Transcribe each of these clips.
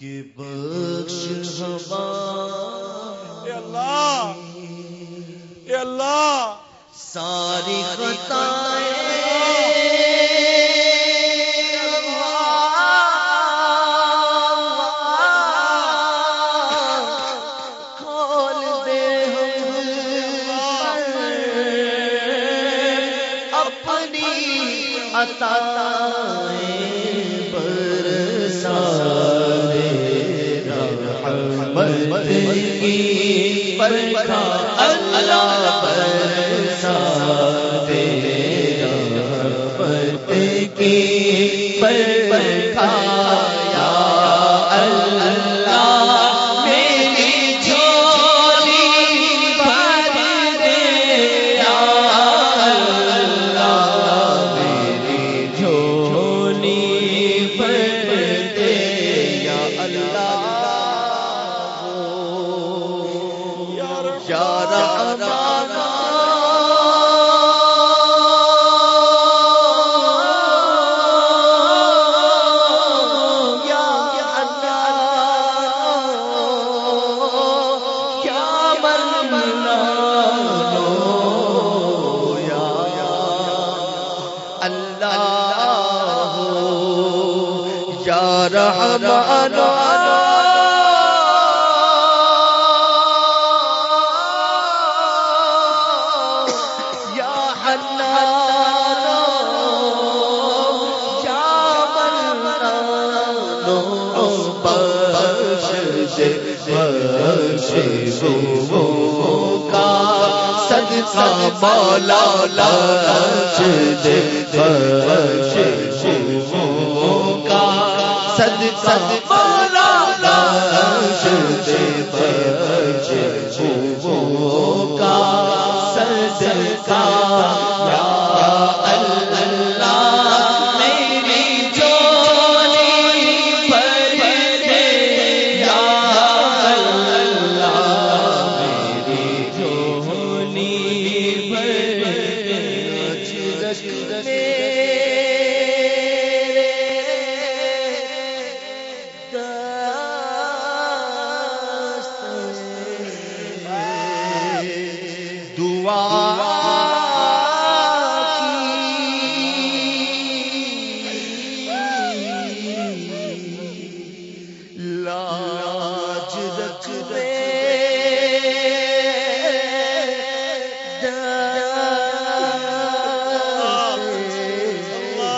بخش اے اللہ! اے اللہ! ساری اپنی عطا اللہ پر رحمان یا حنان یا منان بخش کا مولا لا سجدہ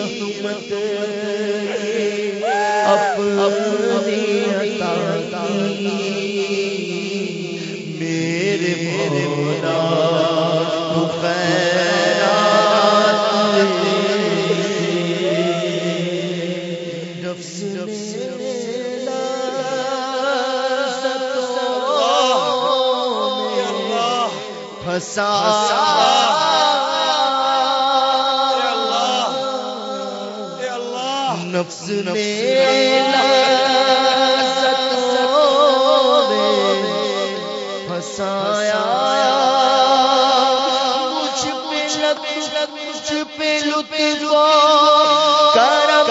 رحمت اپنی عطا کی۔ نفس میرا ستو میں پھنسایا مجھ پہ لگ مجھ پہ لطفا کرم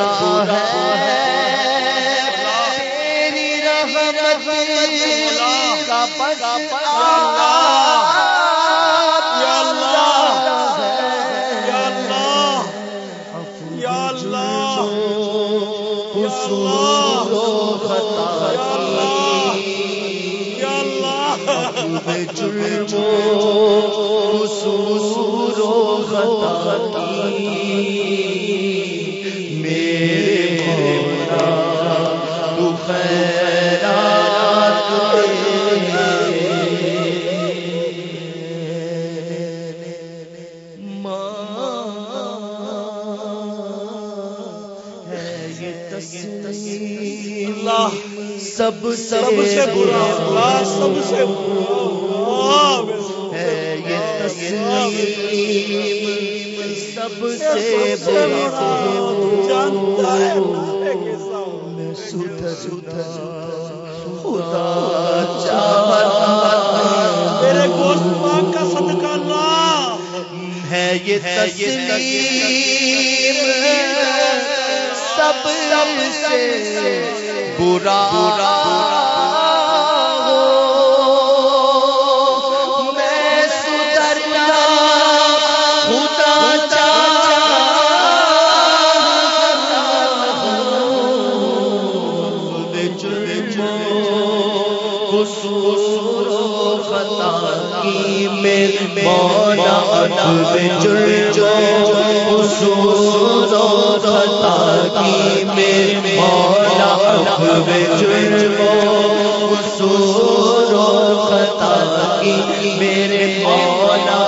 برا ہے۔ تیری رحمت کا بس یا اللہ۔ یا اللہ۔ یا اللہ۔ قصور و خطا اللہ سب سب سے برا اللہ سب سے برا ہے یہ تسلیم سب سے برا جانتا ہے سامنے۔ سدھر خدا چاہتا میرے گوشت پاک کا صدقہ اللہ۔ ہے یہ تسلیم۔ سب سے برا میں کی میرے مولا اب جل جو قصور میں مولا جرم قصور و خطا میرے مولا